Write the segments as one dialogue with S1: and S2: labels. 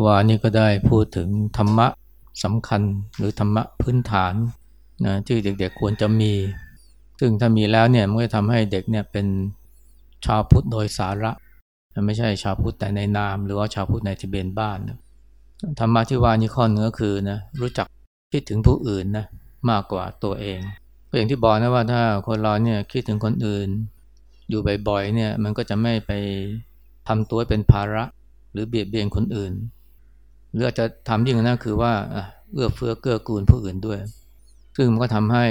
S1: มื่อวานนี้ก็ได้พูดถึงธรรมะสำคัญหรือธรรมะพื้นฐานนะที่เด็กๆควรจะมี ซึ่งถ้ามีแล้วเนี่ยมันก็ทำให้เด็กเนี่ยเป็นชาวพุทธโดยสาระไม่ใช่ชาวพุทธแต่ในนาม หรือว่าชาวพุทธในทะเบียนบ้านนะธรรมะที่ว่านี้ข้อเนื้อคือนะรู้จักคิดถึงผู้อื่นนะมากกว่าตัวเองก็อย่างที่บอกนะว่าถ้าคนเราเนี่ยคิดถึงคนอื่น อยู่บ่อยๆเนี่ยมันก็จะไม่ไปทำตัวเป็นภาระ หรือเบียดเบียนคนอื่น หรืออาจจะทำยิ่งนั้นคือว่าเอื้อเฟื้อเกื้อกูลผู้อื่นด้วย ซึ่งมันก็ทำให้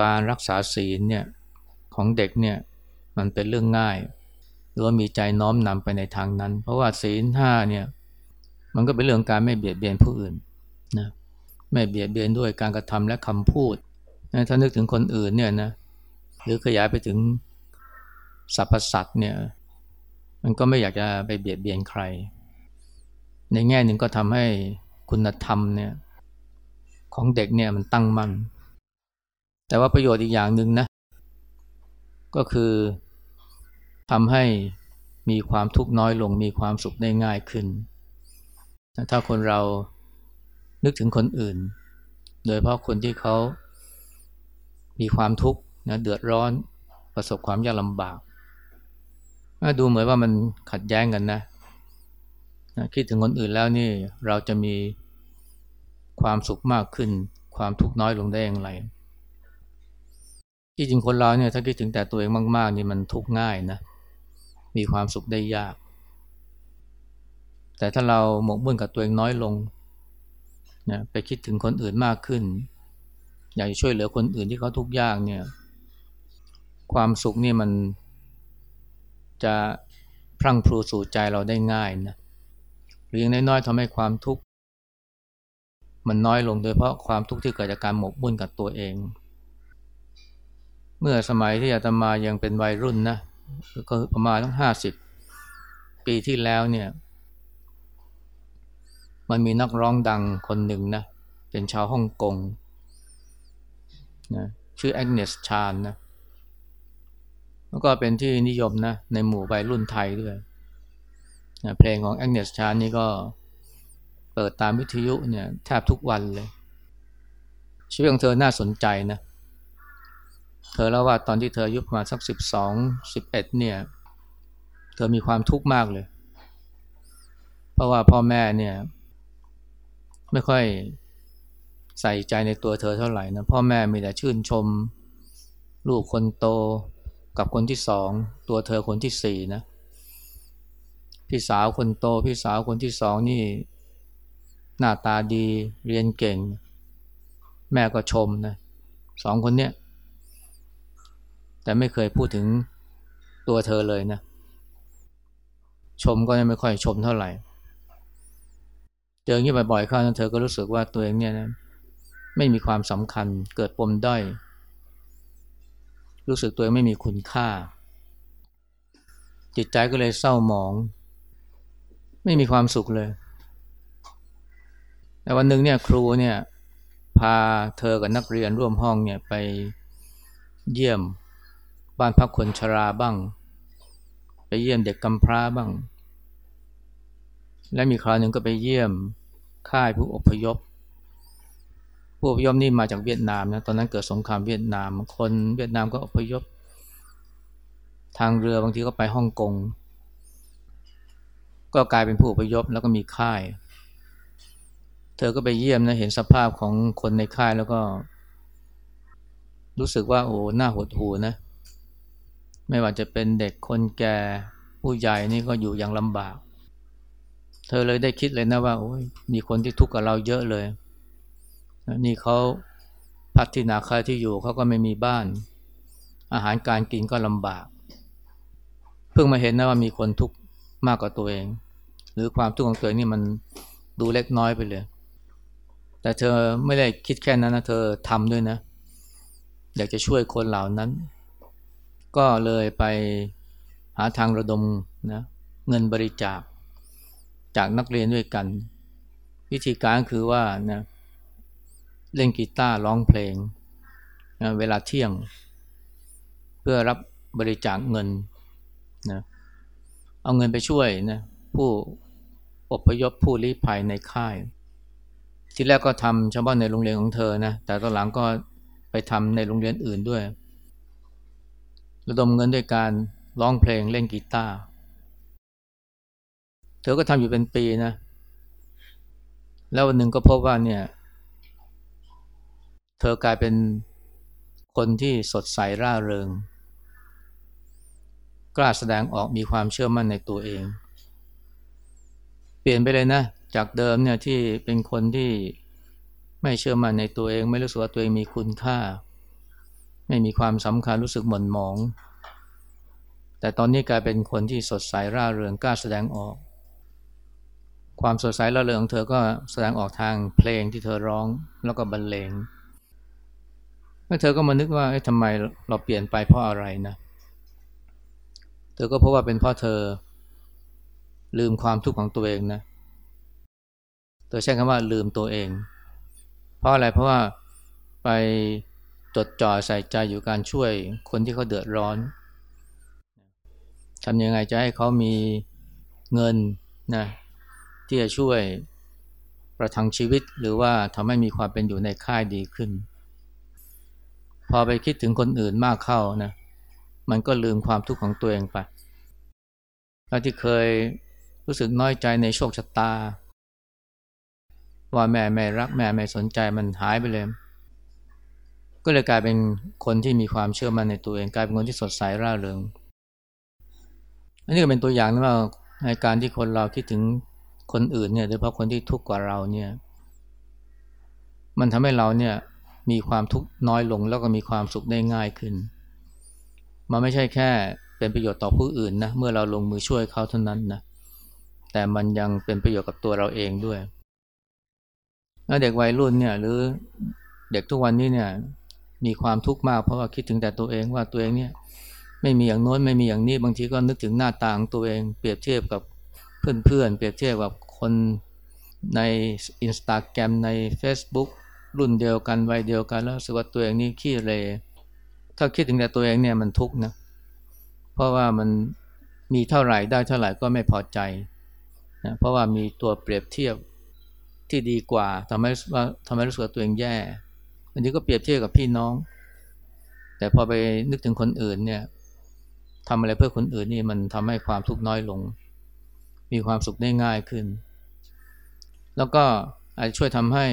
S1: การรักษาศีลเนี่ยของเด็กเนี่ยมันเป็นเรื่องง่าย หรือว่ามีใจน้อมนำไปในทางนั้น เพราะว่าศีลห้าเนี่ยมันก็เป็นเรื่องการไม่เบียดเบียนผู้อื่นนะไม่เบียดเบียนด้วยการกระทำและคำพูดนะถ้านึกถึงคนอื่นเนี่ยนะหรือขยายไปถึงสรรพสัตว์เนี่ยมันก็ไม่อยากจะไปเบียดเบียนใคร ในแง่หนึ่งก็ทำให้คุณธรรมเนี่ยของเด็กเนี่ยมันตั้งมั่นแต่ว่าประโยชน์อีกอย่างหนึ่งนะ ก็คือทำให้มีความทุกข์น้อยลง มีความสุขได้ง่ายขึ้น ถ้าคนเรานึกถึงคนอื่น โดยเพราะคนที่เขามีความทุกข์นะเดือดร้อนประสบความยากลำบาก ดูเหมือนว่ามันขัดแย้งกันนะ คิดถึงคนอื่นแล้วนี่เราจะมีความสุขมากขึ้น ความทุกข์น้อยลงได้อย่างไร ที่จริงคนเราเนี่ยถ้าคิดถึงแต่ตัวเองมากๆนี่มันทุกข์ง่ายนะ มีความสุขได้ยาก แต่ถ้าเราหมกมุ่นกับตัวเองน้อยลงนะไปคิดถึงคนอื่นมากขึ้น อยากช่วยเหลือคนอื่นที่เขาทุกข์ยากเนี่ย ความสุขนี่มันจะพรั่งพรูสู่ใจเราได้ง่ายนะ หรืออย่างน้อยๆทำให้ความทุกข์มันน้อยลงโดยเพราะความทุกข์ที่เกิดจากการหมกมุ่นกับตัวเอง เมื่อสมัยที่อาตมายังเป็นวัยรุ่นนะก็ประมาณตั้งห้าสิบปีที่แล้วเนี่ย มันมีนักร้องดังคนหนึ่งนะเป็นชาวฮ่องกงนะชื่อแอกเนสชานนะแล้วก็เป็นที่นิยมนะในหมู่วัยรุ่นไทยด้วย เพลงของแองเนสชานนี่ก็เปิดตามวิทยุเนี่ยแทบทุกวันเลย ชีวิตของเธอน่าสนใจนะ เธอเล่าว่าตอนที่เธออายุประมาณสักสิบสองสิบเอ็ดเนี่ย เธอมีความทุกข์มากเลย เพราะว่าพ่อแม่เนี่ย ไม่ค่อยใส่ใจในตัวเธอเท่าไหร่นะพ่อแม่มีแต่ชื่นชม ลูกคนโตกับคนที่สอง ตัวเธอคนที่สี่นะ พี่สาวคนโต พี่สาวคนที่สองนี่ หน้าตาดีเรียนเก่ง แม่ก็ชมนะสองคนเนี้ยแต่ไม่เคยพูดถึงตัวเธอเลยนะ ชมก็ไม่ค่อยชมเท่าไหร่ เจออย่างนี้บ่อยๆเข้าเธอก็รู้สึกว่าตัวเองเนี่ยนะไม่มีความสำคัญเกิดปมด้อยรู้สึกตัวเองไม่มีคุณค่า จิตใจก็เลยเศร้าหมอง ไม่มีความสุขเลย แต่วันหนึ่งเนี่ยครูเนี่ยพาเธอกับนักเรียนร่วมห้องเนี่ยไปเยี่ยมบ้านพักคนชราบ้าง ไปเยี่ยมเด็กกำพร้าบ้าง และมีคราวหนึ่งก็ไปเยี่ยมค่ายผู้อพยพ ผู้อพยพนี่มาจากเวียดนามนะ ตอนนั้นเกิดสงครามเวียดนาม คนเวียดนามก็อพยพ ทางเรือบางทีก็ไปฮ่องกง ก็กลายเป็นผู้อพยพแล้วก็มีค่าย เธอก็ไปเยี่ยมนะเห็นสภาพของคนในค่ายแล้วก็ รู้สึกว่าโอ้หน้าหดหูนะ ไม่ว่าจะเป็นเด็กคนแก่ผู้ใหญ่นี่ก็อยู่อย่างลำบาก เธอเลยได้คิดเลยนะว่าโอ้ยมีคนที่ทุกข์กับเราเยอะเลย นี่เขาพัฒนาค่ายที่อยู่เขาก็ไม่มีบ้าน อาหารการกินก็ลำบาก เพิ่งมาเห็นนะว่ามีคนทุกข์มากกว่าตัวเอง หรือความทุกข์ของตัวเอนี่มันดูเล็กน้อยไปเลย แต่เธอไม่ได้คิดแค่นั้นนะเธอทำด้วยนะ อยากจะช่วยคนเหล่านั้น ก็เลยไปหาทางระดมนะเงินบริจาคจากนักเรียนด้วยกัน วิธีการคือว่านะเล่นกีตาร์ร้องเพลงนะเวลาเที่ยง เพื่อรับบริจาคเงินนะเอาเงินไปช่วยนะผู้ อพยพผู้ลี้ภัยในค่าย ที่แรกก็ทำเฉพาะในโรงเรียนของเธอนะ แต่ตอนหลังก็ไปทำในโรงเรียนอื่นด้วย ระดมเงินด้วยการร้องเพลงเล่นกีตาร์ เธอก็ทำอยู่เป็นปีนะ แล้ววันหนึ่งก็พบว่าเนี่ย เธอกลายเป็นคนที่สดใสร่าเริง กล้าแสดงออกมีความเชื่อมั่นในตัวเอง ปลี่ยนไปเลยนะ จากเดิมเนี่ยที่เป็นคนที่ไม่เชื่อมั่นในตัวเอง ไม่รู้สึกว่าตัวเองมีคุณค่า ไม่มีความสำคัญรู้สึกหม่นหมอง แต่ตอนนี้กลายเป็นคนที่สดใสร่าเริงกล้าแสดงออก ความสดใสร่าเริงของเธอก็แสดงออกทางเพลงที่เธอร้องแล้วก็บรรเลงแล้วเธอก็มานึกว่าทำไมเราเปลี่ยนไปเพราะอะไรนะ เธอก็พราะว่าเป็นเพราะเธอ ลืมความทุกข์ของตัวเองนะเธอใช้คำว่าลืมตัวเอง เพราะอะไรเพราะว่าไปจดจ่อใส่ใจอยู่การช่วยคนที่เขาเดือดร้อนทำยังไงจะให้เขามีเงินนะที่จะช่วยประทังชีวิตหรือว่าทำให้มีความเป็นอยู่ในค่ายดีขึ้น พอไปคิดถึงคนอื่นมากเข้านะมันก็ลืมความทุกข์ของตัวเองไปแล้วที่เคย รู้สึกน้อยใจในโชคชะตา ว่าแม่ไม่รักแม่ไม่สนใจมันหายไปเลย ก็เลยกลายเป็นคนที่มีความเชื่อมั่นในตัวเองกลายเป็นคนที่สดใสร่าเริงอันนี้ก็เป็นตัวอย่างนะว่าในการที่คนเราคิดถึงคนอื่นเนี่ยโดยเฉพาะคนที่ทุกข์กว่าเราเนี่ย มันทำให้เราเนี่ยมีความทุกข์น้อยลงแล้วก็มีความสุขได้ง่ายขึ้น มันไม่ใช่แค่เป็นประโยชน์ต่อผู้อื่นนะเมื่อเราลงมือช่วยเขาเท่านั้นนะ แต่มันยังเป็นประโยชน์กับตัวเราเองด้วยแล้วเด็กวัยรุ่นเนี่ยหรือเด็กทุกวันนี้เนี่ยมีความทุกข์มากเพราะว่าคิดถึงแต่ตัวเองว่าตัวเองเนี่ยไม่มีอย่างโน้นไม่มีอย่างนี้บางทีก็นึกถึงหน้าตาของตัวเอง เปรียบเทียบกับเพื่อนๆเปรียบเทียบกับคนในอินสตาแกรมใน Facebook รุ่นเดียวกันวัยเดียวกันแล้วสึกว่าตัวเองนี่ขี้เลถ้าคิดถึงแต่ตัวเองเนี่ยมันทุกข์นะเพราะว่ามันมีเท่าไหร่ได้เท่าไหร่ก็ไม่พอใจ นะเพราะว่ามีตัวเปรียบเทียบที่ดีกว่าทำให้ว่าทำให้รู้สึกตัวเองแย่ อันนี้ก็เปรียบเทียบกับพี่น้อง แต่พอไปนึกถึงคนอื่นเนี่ยทำอะไรเพื่อคนอื่นนี่มันทำให้ความทุกข์น้อยลง มีความสุขได้ง่ายขึ้น แล้วก็อาจจะช่วยทำให้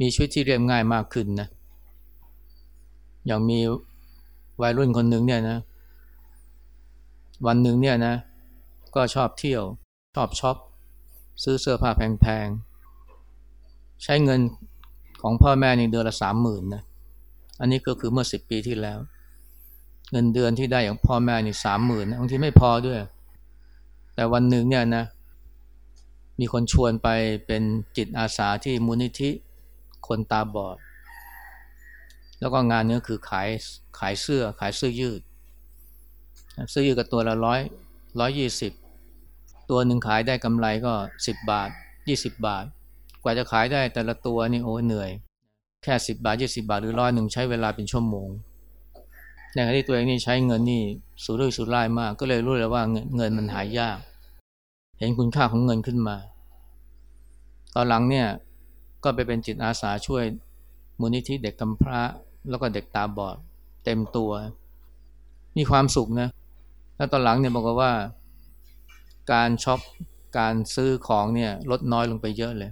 S1: มีชีวิตที่เรียบง่ายมากขึ้นนะอย่างมีวัยรุ่นคนหนึ่งเนี่ยนะ วันหนึ่งเนี่ยนะ ก็ชอบเที่ยว ชอบช็อป ซื้อเสื้อผ้าแพงๆ ใช้เงินของพ่อแม่ในเดือนละสามหมื่นนะ อันนี้ก็คือเมื่อสิบปีที่แล้ว เงินเดือนที่ได้ของพ่อแม่นี่สามหมื่นบางทีไม่พอด้วย แต่วันหนึ่งเนี่ยนะ มีคนชวนไปเป็นจิตอาสาที่มูลนิธิคนตาบอด แล้วก็งานนี้คือขายขายเสื้อขายเสื้อยืด เสื้อยืดกับตัวละร้อย ร้อยยี่สิบตัวหนึ่งขายได้กำไรก็สิบบาทยี่สิบบาท กว่าจะขายได้แต่ละตัวนี่โอ้เหนื่อย แค่สิบบาทยี่สิบาทหรือร้อยหนึ่งใช้เวลาเป็นชั่วโมงในขณะที่ตัวเองนี่ใช้เงินนี่สุรุ่ยสุร่ายมาก ก็เลยรู้เลยว่าเงินมันหายาก เห็นคุณค่าของเงินขึ้นมา ตอนหลังเนี่ยก็ไปเป็นจิตอาสาช่วยมูลนิธิเด็กกำพร้า แล้วก็เด็กตาบอดเต็มตัว มีความสุขนะ แล้วตอนหลังเนี่ยบอกว่า การช็อปการซื้อของเนี่ยลดน้อยลงไปเยอะเลย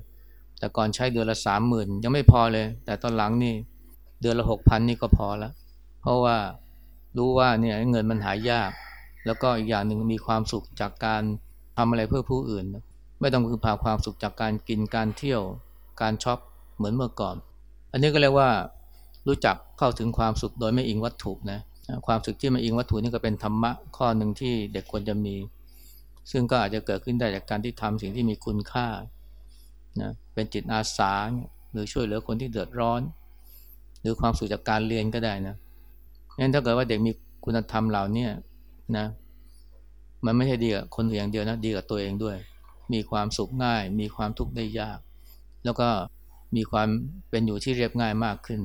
S1: แต่ก่อนใช้เดือนละสามหมื่นยังไม่พอเลย แต่ตอนหลังนี่เดือนละหกพันนี่ก็พอแล้วเพราะว่ารู้ว่าเนี่ยเงินมันหายาก แล้วก็อีกอย่างหนึ่งมีความสุขจากการทำอะไรเพื่อผู้อื่น ไม่ต้องพึ่งพาความสุขจากการกินการเที่ยว การช็อปเหมือนเมื่อก่อน อันนี้ก็เรียกว่ารู้จักเข้าถึงความสุขโดยไม่อิงวัตถุนะ ความสุขที่ไม่อิงวัตถุนี่ก็เป็นธรรมะข้อหนึ่งที่เด็กควรจะมี ซึ่งก็อาจจะเกิดขึ้นได้จากการที่ทำสิ่งที่มีคุณค่านะเป็นจิตอาสาหรือช่วยเหลือคนที่เดือดร้อน หรือความสุขจากการเรียนก็ได้นะงั้นถ้าเกิดว่าเด็กมีคุณธรรมเหล่านี้นะมันไม่ใช่ดีกับคนอย่างเดียวนะดีกับตัวเองด้วย มีความสุขง่าย มีความทุกข์ได้ยาก แล้วก็มีความเป็นอยู่ที่เรียบง่ายมากขึ้น